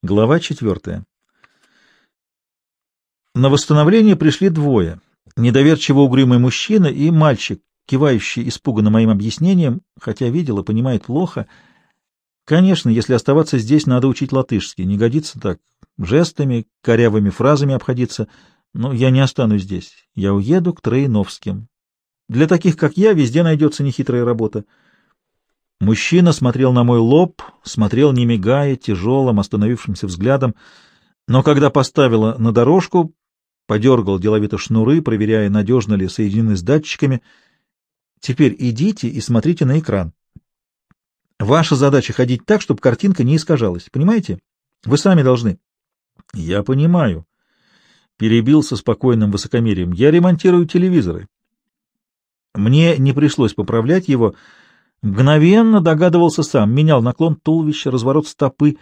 Глава четвертая. На восстановление пришли двое. Недоверчиво угрюмый мужчина и мальчик, кивающий испуганно моим объяснением, хотя видел и понимает плохо. Конечно, если оставаться здесь, надо учить латышский. Не годится так. Жестами, корявыми фразами обходиться. Но я не останусь здесь. Я уеду к Троиновским. Для таких, как я, везде найдется нехитрая работа. Мужчина смотрел на мой лоб, смотрел не мигая, тяжелым, остановившимся взглядом, но когда поставила на дорожку, подергал деловито шнуры, проверяя, надежно ли соединены с датчиками. Теперь идите и смотрите на экран. Ваша задача ходить так, чтобы картинка не искажалась. Понимаете? Вы сами должны. Я понимаю. Перебил со спокойным высокомерием. Я ремонтирую телевизоры. Мне не пришлось поправлять его, — Мгновенно догадывался сам, менял наклон туловища, разворот стопы.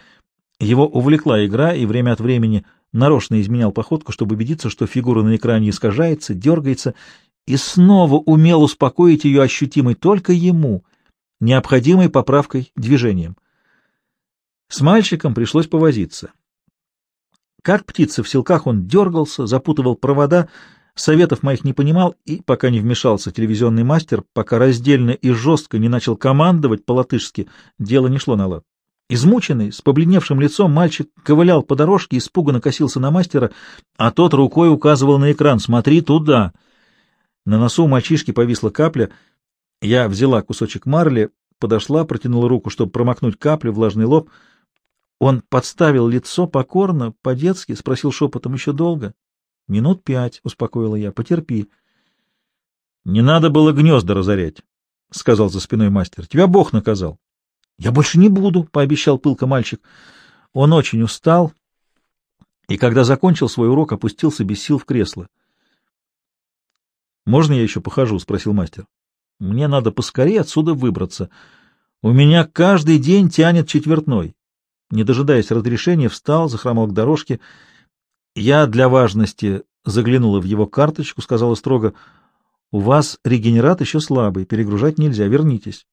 Его увлекла игра, и время от времени нарочно изменял походку, чтобы убедиться, что фигура на экране искажается, дергается, и снова умел успокоить ее ощутимой только ему, необходимой поправкой движением. С мальчиком пришлось повозиться. Как птица в селках он дергался, запутывал провода, Советов моих не понимал, и пока не вмешался телевизионный мастер, пока раздельно и жестко не начал командовать по-латышски, дело не шло на лад. Измученный, с побледневшим лицом, мальчик ковылял по дорожке, испуганно косился на мастера, а тот рукой указывал на экран «Смотри туда!». На носу мальчишки повисла капля. Я взяла кусочек марли, подошла, протянула руку, чтобы промокнуть каплю, влажный лоб. Он подставил лицо покорно, по-детски, спросил шепотом еще долго. — Минут пять, — успокоила я, — потерпи. — Не надо было гнезда разорять, — сказал за спиной мастер. — Тебя Бог наказал. — Я больше не буду, — пообещал пылко мальчик. Он очень устал, и когда закончил свой урок, опустился без сил в кресло. — Можно я еще похожу? — спросил мастер. — Мне надо поскорее отсюда выбраться. У меня каждый день тянет четвертной. Не дожидаясь разрешения, встал, захромал к дорожке — я для важности заглянула в его карточку, сказала строго, «У вас регенерат еще слабый, перегружать нельзя, вернитесь».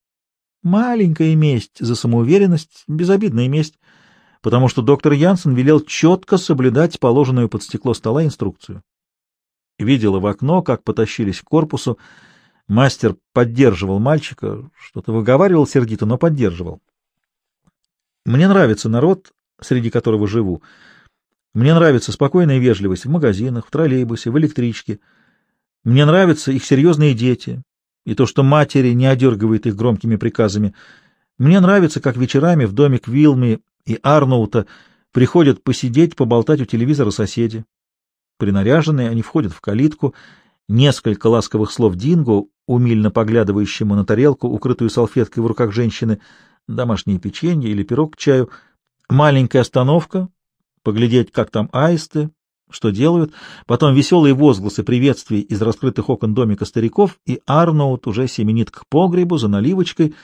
Маленькая месть за самоуверенность, безобидная месть, потому что доктор Янсен велел четко соблюдать положенную под стекло стола инструкцию. Видела в окно, как потащились к корпусу. Мастер поддерживал мальчика, что-то выговаривал сердито, но поддерживал. Мне нравится народ, среди которого живу. Мне нравится спокойная вежливость в магазинах, в троллейбусе, в электричке. Мне нравятся их серьезные дети и то, что матери не одергивают их громкими приказами. Мне нравится, как вечерами в домик Вилми и Арноута приходят посидеть, поболтать у телевизора соседи. Принаряженные они входят в калитку, несколько ласковых слов Динго, умильно поглядывающему на тарелку, укрытую салфеткой в руках женщины, домашнее печенье или пирог к чаю, маленькая остановка, поглядеть, как там аисты, что делают, потом веселые возгласы приветствий из раскрытых окон домика стариков, и Арноут уже семенит к погребу за наливочкой.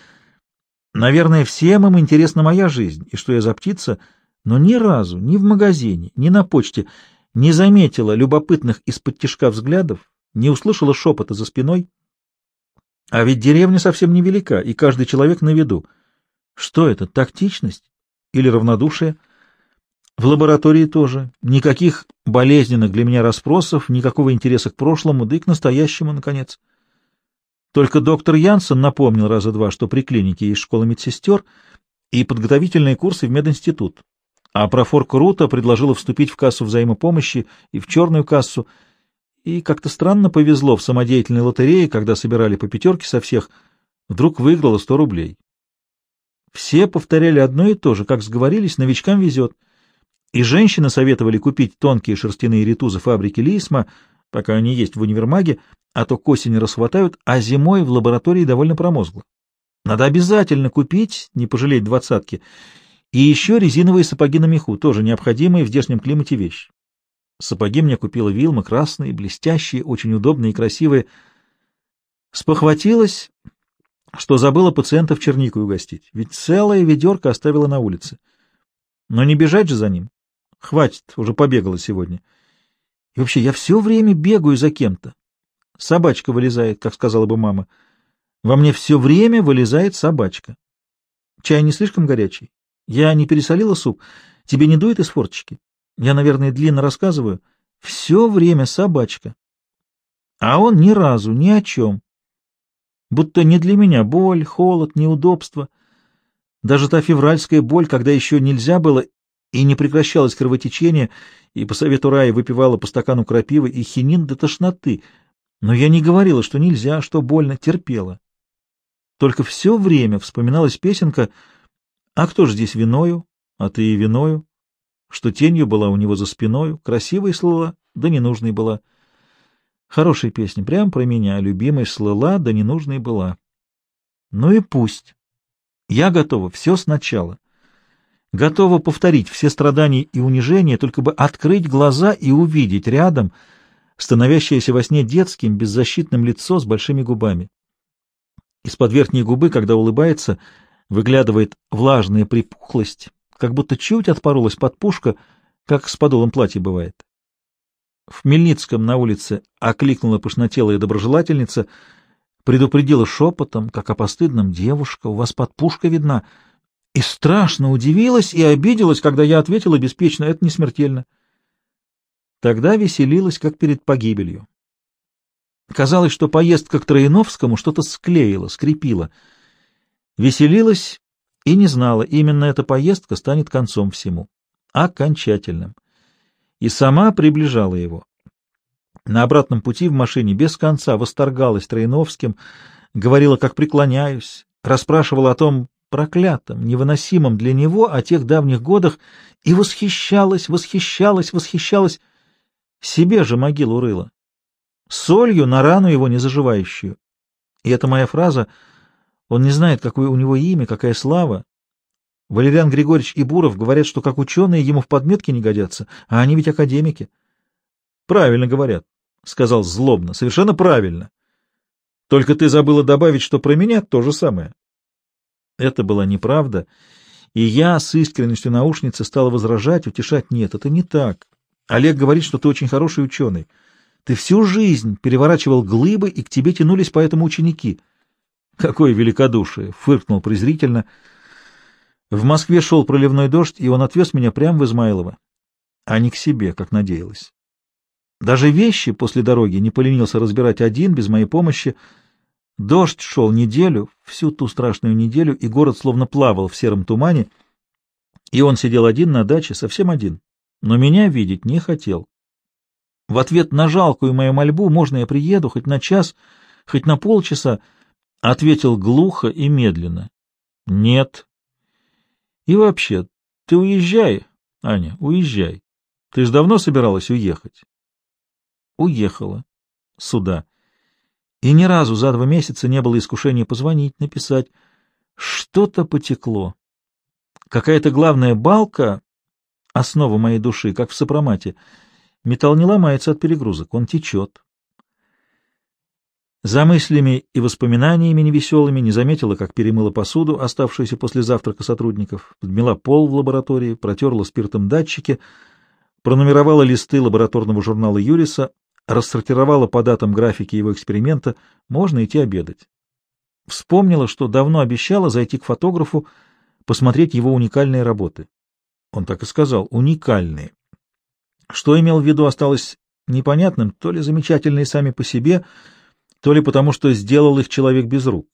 Наверное, всем им интересна моя жизнь, и что я за птица, но ни разу, ни в магазине, ни на почте не заметила любопытных из-под тишка взглядов, не услышала шепота за спиной. А ведь деревня совсем невелика, и каждый человек на виду. Что это, тактичность или равнодушие? — в лаборатории тоже. Никаких болезненных для меня расспросов, никакого интереса к прошлому, да и к настоящему, наконец. Только доктор Янсен напомнил раза два, что при клинике есть школа медсестер и подготовительные курсы в мединститут. А профорка Рута предложила вступить в кассу взаимопомощи и в черную кассу. И как-то странно повезло в самодеятельной лотерее, когда собирали по пятерке со всех, вдруг выиграла сто рублей. Все повторяли одно и то же, как сговорились, новичкам везет — и женщины советовали купить тонкие шерстяные ритузы фабрики Лисма, пока они есть в универмаге, а то к осени расхватают, а зимой в лаборатории довольно промозгло. Надо обязательно купить, не пожалеть двадцатки, и еще резиновые сапоги на меху, тоже необходимые в здешнем климате вещь. Сапоги мне купила Вилма, красные, блестящие, очень удобные и красивые. Спохватилась, что забыла пациентов черникой угостить, ведь целая ведерко оставила на улице. Но не бежать же за ним. Хватит, уже побегала сегодня. И вообще, я все время бегаю за кем-то. Собачка вылезает, как сказала бы мама. Во мне все время вылезает собачка. Чай не слишком горячий. Я не пересолила суп. Тебе не дует из форточки? Я, наверное, длинно рассказываю. Все время собачка. А он ни разу, ни о чем. Будто не для меня боль, холод, неудобство. Даже та февральская боль, когда еще нельзя было и не прекращалось кровотечение, и по совету Раи выпивала по стакану крапивы и хинин до тошноты. Но я не говорила, что нельзя, что больно, терпела. Только все время вспоминалась песенка «А кто же здесь виною? А ты и виною?» Что тенью была у него за спиною, красивой слыла, да ненужной была. Хорошая песня, прям про меня, любимой слыла, да ненужной была. Ну и пусть. Я готова все сначала готова повторить все страдания и унижения, только бы открыть глаза и увидеть рядом становящееся во сне детским, беззащитным лицо с большими губами. Из-под верхней губы, когда улыбается, выглядывает влажная припухлость, как будто чуть отпоролась подпушка, как с подолом платья бывает. В Мельницком на улице окликнула пышнотелая доброжелательница, предупредила шепотом, как о постыдном, девушка, у вас подпушка видна — и страшно удивилась и обиделась, когда я ответила беспечно, это не смертельно. Тогда веселилась, как перед погибелью. Казалось, что поездка к Троиновскому что-то склеила, скрепила. Веселилась и не знала, именно эта поездка станет концом всему, окончательным. И сама приближала его. На обратном пути в машине без конца восторгалась Троиновским, говорила, как преклоняюсь, расспрашивала о том, проклятом, невыносимом для него о тех давних годах и восхищалась, восхищалась, восхищалась. Себе же могилу рыла. Солью на рану его незаживающую. И это моя фраза. Он не знает, какое у него имя, какая слава. Валериан Григорьевич и Буров говорят, что как ученые ему в подметке не годятся, а они ведь академики. — Правильно говорят, — сказал злобно, — совершенно правильно. Только ты забыла добавить, что про меня то же самое. Это была неправда, и я с искренностью наушницы стала возражать, утешать. Нет, это не так. Олег говорит, что ты очень хороший ученый. Ты всю жизнь переворачивал глыбы, и к тебе тянулись поэтому ученики. Какое великодушие! — фыркнул презрительно. В Москве шел проливной дождь, и он отвез меня прямо в Измайлово, а не к себе, как надеялась. Даже вещи после дороги не поленился разбирать один, без моей помощи, — Дождь шел неделю, всю ту страшную неделю, и город словно плавал в сером тумане, и он сидел один на даче, совсем один, но меня видеть не хотел. В ответ на жалкую мою мольбу «можно я приеду хоть на час, хоть на полчаса?» ответил глухо и медленно. «Нет». «И вообще, ты уезжай, Аня, уезжай. Ты ж давно собиралась уехать?» «Уехала. Сюда». И ни разу за два месяца не было искушения позвонить, написать. Что-то потекло. Какая-то главная балка, основа моей души, как в сопромате. Металл не ломается от перегрузок, он течет. За мыслями и воспоминаниями невеселыми не заметила, как перемыла посуду, оставшуюся после завтрака сотрудников, подмела пол в лаборатории, протерла спиртом датчики, пронумеровала листы лабораторного журнала Юриса, рассортировала по датам графики его эксперимента, можно идти обедать. Вспомнила, что давно обещала зайти к фотографу, посмотреть его уникальные работы. Он так и сказал, уникальные. Что имел в виду, осталось непонятным, то ли замечательные сами по себе, то ли потому, что сделал их человек без рук.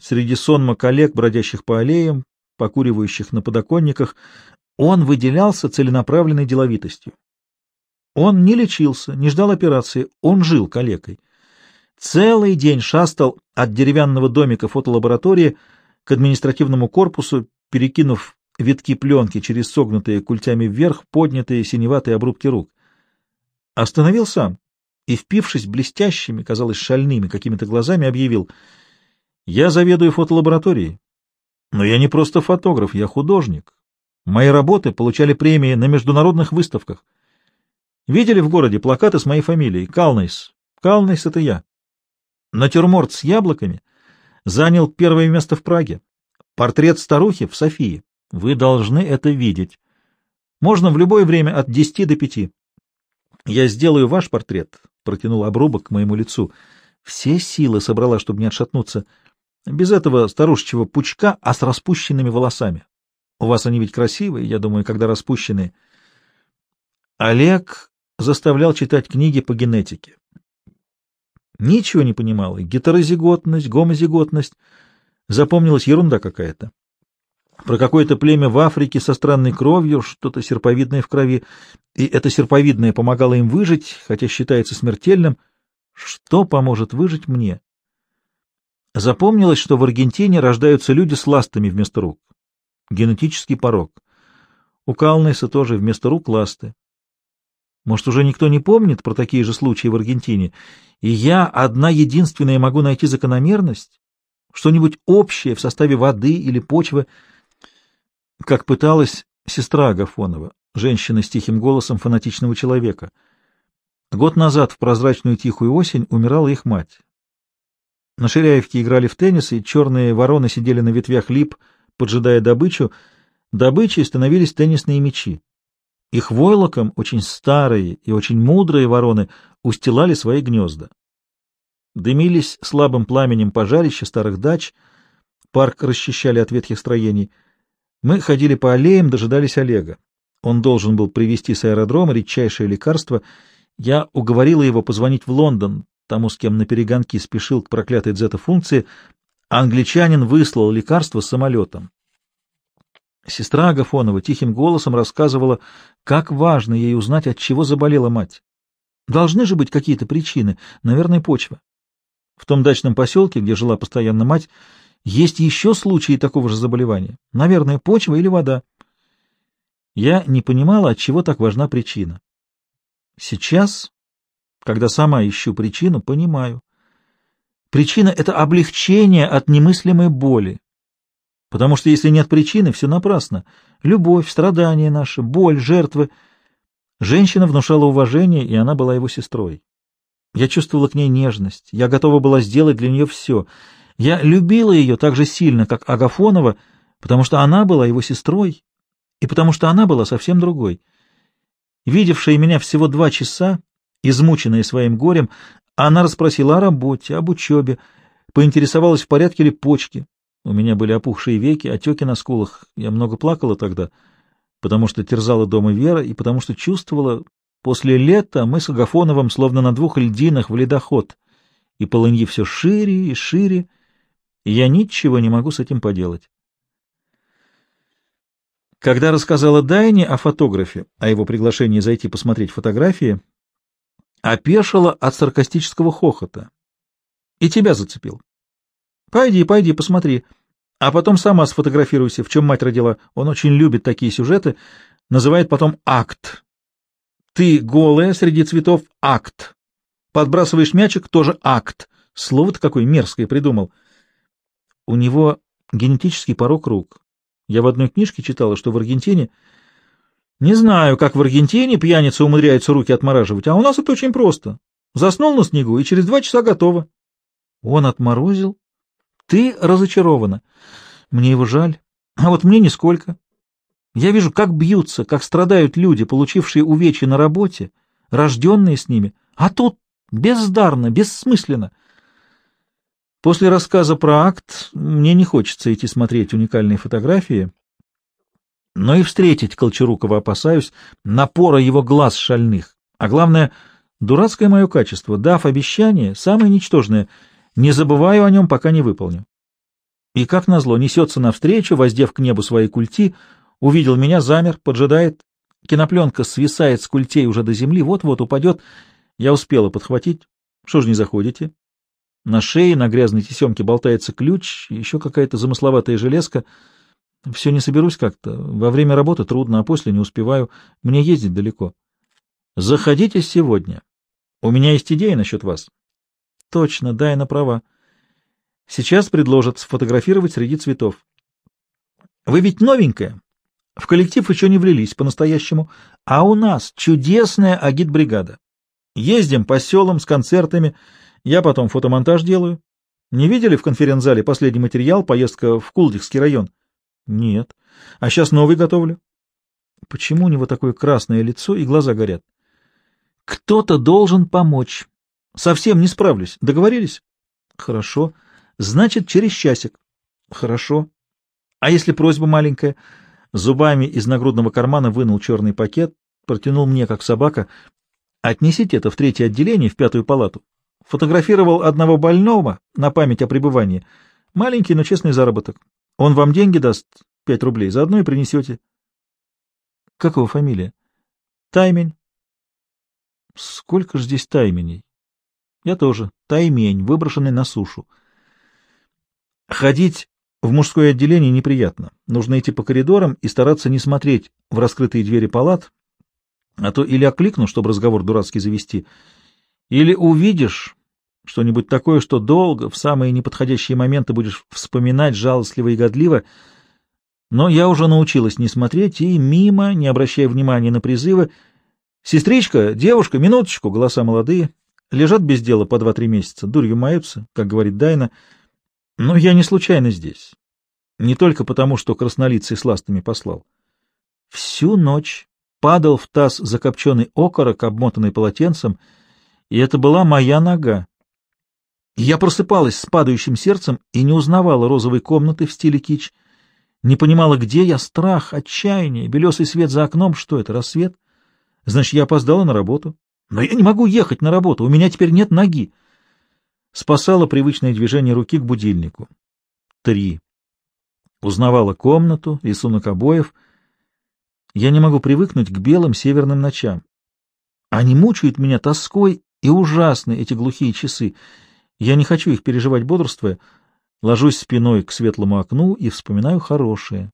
Среди сонма коллег, бродящих по аллеям, покуривающих на подоконниках, он выделялся целенаправленной деловитостью. Он не лечился, не ждал операции, он жил калекой. Целый день шастал от деревянного домика фотолаборатории к административному корпусу, перекинув витки пленки через согнутые культями вверх поднятые синеватые обрубки рук. Остановил сам и, впившись блестящими, казалось, шальными какими-то глазами, объявил «Я заведую фотолабораторией, но я не просто фотограф, я художник. Мои работы получали премии на международных выставках». Видели в городе плакаты с моей фамилией? Калнейс. Калнейс — это я. Натюрморт с яблоками занял первое место в Праге. Портрет старухи в Софии. Вы должны это видеть. Можно в любое время от десяти до пяти. Я сделаю ваш портрет, — протянул обрубок к моему лицу. Все силы собрала, чтобы не отшатнуться. Без этого старушечьего пучка, а с распущенными волосами. У вас они ведь красивые, я думаю, когда распущенные. Олег заставлял читать книги по генетике. Ничего не понимал. И гетерозиготность, гомозиготность. Запомнилась ерунда какая-то. Про какое-то племя в Африке со странной кровью, что-то серповидное в крови, и это серповидное помогало им выжить, хотя считается смертельным. Что поможет выжить мне? Запомнилось, что в Аргентине рождаются люди с ластами вместо рук. Генетический порог. У Калнеса тоже вместо рук ласты. Может, уже никто не помнит про такие же случаи в Аргентине, и я одна единственная могу найти закономерность, что-нибудь общее в составе воды или почвы, как пыталась сестра Агафонова, женщина с тихим голосом фанатичного человека. Год назад в прозрачную тихую осень умирала их мать. На Ширяевке играли в теннис, и черные вороны сидели на ветвях лип, поджидая добычу. Добычей становились теннисные мячи. Их войлоком очень старые и очень мудрые вороны устилали свои гнезда. Дымились слабым пламенем пожарища старых дач, парк расчищали от ветхих строений. Мы ходили по аллеям, дожидались Олега. Он должен был привезти с аэродрома редчайшее лекарство. Я уговорила его позвонить в Лондон, тому, с кем на перегонки спешил к проклятой дзета-функции. Англичанин выслал лекарство самолетом. Сестра Агафонова тихим голосом рассказывала, как важно ей узнать, от чего заболела мать. Должны же быть какие-то причины, наверное, почва. В том дачном поселке, где жила постоянно мать, есть еще случаи такого же заболевания. Наверное, почва или вода. Я не понимала, от чего так важна причина. Сейчас, когда сама ищу причину, понимаю. Причина — это облегчение от немыслимой боли, Потому что если нет причины, все напрасно. Любовь, страдания наши, боль, жертвы. Женщина внушала уважение, и она была его сестрой. Я чувствовала к ней нежность, я готова была сделать для нее все. Я любила ее так же сильно, как Агафонова, потому что она была его сестрой, и потому что она была совсем другой. Видевшая меня всего два часа, измученная своим горем, она расспросила о работе, об учебе, поинтересовалась, в порядке ли почки, у меня были опухшие веки, отеки на скулах. Я много плакала тогда, потому что терзала дома Вера и потому что чувствовала, после лета мы с Агафоновым словно на двух льдинах в ледоход, и полыньи все шире и шире, и я ничего не могу с этим поделать. Когда рассказала Дайне о фотографе, о его приглашении зайти посмотреть фотографии, опешила от саркастического хохота. И тебя зацепил. Пойди, пойди, посмотри. А потом сама сфотографируйся, в чем мать родила. Он очень любит такие сюжеты. Называет потом акт. Ты голая среди цветов — акт. Подбрасываешь мячик — тоже акт. Слово-то какое мерзкое придумал. У него генетический порог рук. Я в одной книжке читала, что в Аргентине... Не знаю, как в Аргентине пьяницы умудряются руки отмораживать, а у нас это очень просто. Заснул на снегу, и через два часа готово. Он отморозил ты разочарована. Мне его жаль, а вот мне нисколько. Я вижу, как бьются, как страдают люди, получившие увечья на работе, рожденные с ними, а тут бездарно, бессмысленно. После рассказа про акт мне не хочется идти смотреть уникальные фотографии, но и встретить Колчарукова опасаюсь, напора его глаз шальных. А главное, дурацкое мое качество, дав обещание, самое ничтожное — не забываю о нем, пока не выполню. И, как назло, несется навстречу, воздев к небу свои культи, увидел меня, замер, поджидает. Кинопленка свисает с культей уже до земли, вот-вот упадет. Я успела подхватить. Что ж не заходите? На шее, на грязной тесемке болтается ключ, еще какая-то замысловатая железка. Все не соберусь как-то. Во время работы трудно, а после не успеваю. Мне ездить далеко. Заходите сегодня. У меня есть идея насчет вас. Точно, Дайна права. Сейчас предложат сфотографировать среди цветов. Вы ведь новенькая. В коллектив еще не влились по-настоящему. А у нас чудесная агитбригада. Ездим по селам с концертами. Я потом фотомонтаж делаю. Не видели в конференц-зале последний материал «Поездка в Кулдикский район»? Нет. А сейчас новый готовлю. Почему у него такое красное лицо и глаза горят? Кто-то должен помочь. Совсем не справлюсь. Договорились? Хорошо. Значит, через часик. Хорошо. А если просьба маленькая? зубами из нагрудного кармана вынул черный пакет, протянул мне, как собака. «Отнесите это в третье отделение, в пятую палату». Фотографировал одного больного на память о пребывании. Маленький, но честный заработок. Он вам деньги даст, пять рублей, заодно и принесете. Как его фамилия? Таймень. Сколько ж здесь тайменей? Я тоже. Таймень, выброшенный на сушу. Ходить в мужское отделение неприятно. Нужно идти по коридорам и стараться не смотреть в раскрытые двери палат, а то или окликну, чтобы разговор дурацкий завести, или увидишь что-нибудь такое, что долго, в самые неподходящие моменты будешь вспоминать жалостливо и годливо, но я уже научилась не смотреть и мимо, не обращая внимания на призывы. «Сестричка, девушка, минуточку!» — голоса молодые. Лежат без дела по два-три месяца, дурью маются, как говорит Дайна. Но я не случайно здесь. Не только потому, что краснолицый с ластами послал. Всю ночь падал в таз закопченный окорок, обмотанный полотенцем, и это была моя нога. Я просыпалась с падающим сердцем и не узнавала розовой комнаты в стиле кич, не понимала, где я, страх, отчаяние, белесый свет за окном, что это, рассвет? Значит, я опоздала на работу. Но я не могу ехать на работу, у меня теперь нет ноги. Спасало привычное движение руки к будильнику. Три. Узнавала комнату, рисунок обоев. Я не могу привыкнуть к белым северным ночам. Они мучают меня тоской и ужасны, эти глухие часы. Я не хочу их переживать бодрствуя. Ложусь спиной к светлому окну и вспоминаю хорошее.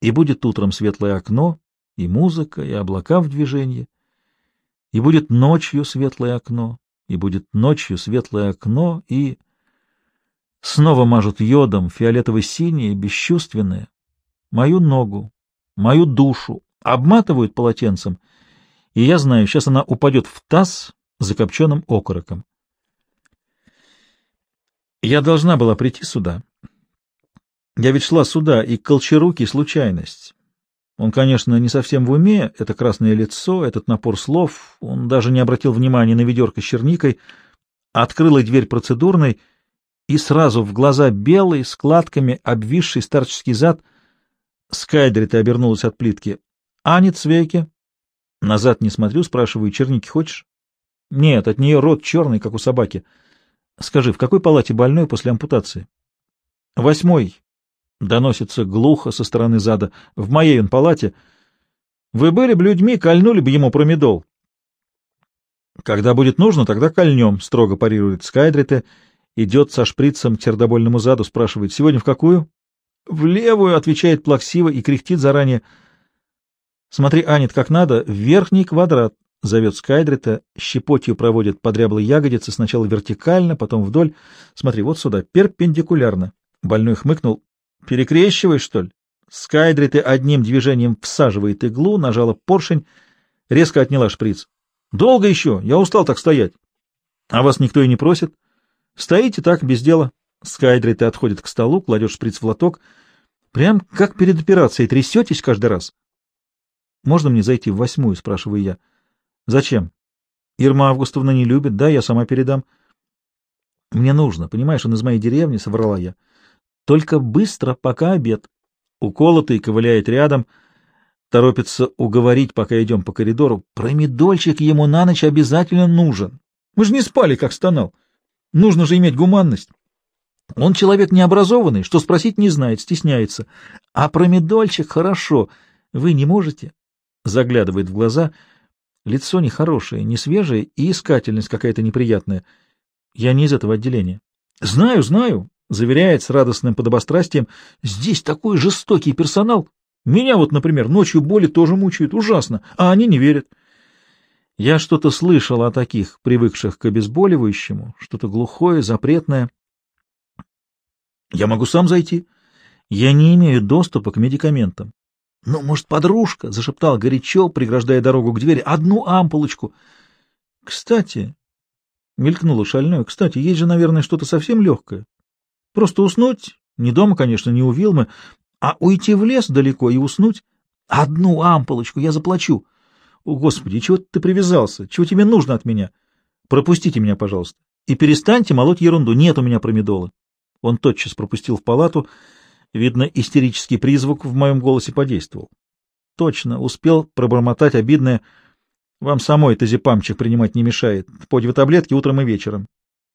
И будет утром светлое окно, и музыка, и облака в движении. И будет ночью светлое окно, и будет ночью светлое окно, и... Снова мажут йодом фиолетово-синее, бесчувственное. Мою ногу, мою душу обматывают полотенцем, и я знаю, сейчас она упадет в таз закопченным окороком. Я должна была прийти сюда. Я ведь шла сюда, и колчаруки — случайность. Он, конечно, не совсем в уме, это красное лицо, этот напор слов, он даже не обратил внимания на ведерко с черникой, открыла дверь процедурной, и сразу в глаза белый, складками, обвисший старческий зад. Скайдрита обернулась от плитки. — Анец веки. Назад не смотрю, спрашиваю, черники хочешь? — Нет, от нее рот черный, как у собаки. — Скажи, в какой палате больной после ампутации? — Восьмой, Доносится глухо со стороны зада. В моей он палате. Вы были бы людьми, кольнули бы ему промедол. Когда будет нужно, тогда кольнем, строго парирует Скайдрите. Идет со шприцем к сердобольному заду, спрашивает, сегодня в какую? В левую, отвечает плаксиво и кряхтит заранее. Смотри, Анит, как надо, в верхний квадрат, зовет Скайдрита, щепотью проводит по дряблой ягодице, сначала вертикально, потом вдоль. Смотри, вот сюда, перпендикулярно. Больной хмыкнул. Перекрещиваешь, что ли? Скайдриты одним движением всаживает иглу, нажала поршень, резко отняла шприц. Долго еще? Я устал так стоять. А вас никто и не просит. Стоите так, без дела. Скайдриты отходит к столу, кладет шприц в лоток. Прям как перед операцией, трясетесь каждый раз. Можно мне зайти в восьмую, спрашиваю я. Зачем? Ирма Августовна не любит, да, я сама передам. Мне нужно, понимаешь, он из моей деревни, соврала я. Только быстро, пока обед. Уколотый ковыляет рядом, торопится уговорить, пока идем по коридору. Промедольчик ему на ночь обязательно нужен. Мы же не спали, как стонал. Нужно же иметь гуманность. Он человек необразованный, что спросить не знает, стесняется. А промедольчик хорошо. Вы не можете? Заглядывает в глаза. Лицо нехорошее, не свежее и искательность какая-то неприятная. Я не из этого отделения. Знаю, знаю, заверяет с радостным подобострастием, здесь такой жестокий персонал. Меня вот, например, ночью боли тоже мучают, ужасно, а они не верят. Я что-то слышал о таких, привыкших к обезболивающему, что-то глухое, запретное. Я могу сам зайти. Я не имею доступа к медикаментам. Ну, может, подружка, — зашептал горячо, преграждая дорогу к двери, — одну ампулочку. Кстати, — мелькнуло шальное, — кстати, есть же, наверное, что-то совсем легкое. Просто уснуть, не дома, конечно, не у Вилмы, а уйти в лес далеко и уснуть. Одну ампулочку я заплачу. О, Господи, чего ты привязался? Чего тебе нужно от меня? Пропустите меня, пожалуйста. И перестаньте молоть ерунду. Нет у меня промедола. Он тотчас пропустил в палату. Видно, истерический призвук в моем голосе подействовал. Точно, успел пробормотать обидное. Вам самой тазепамчик принимать не мешает. Подь вы таблетки утром и вечером.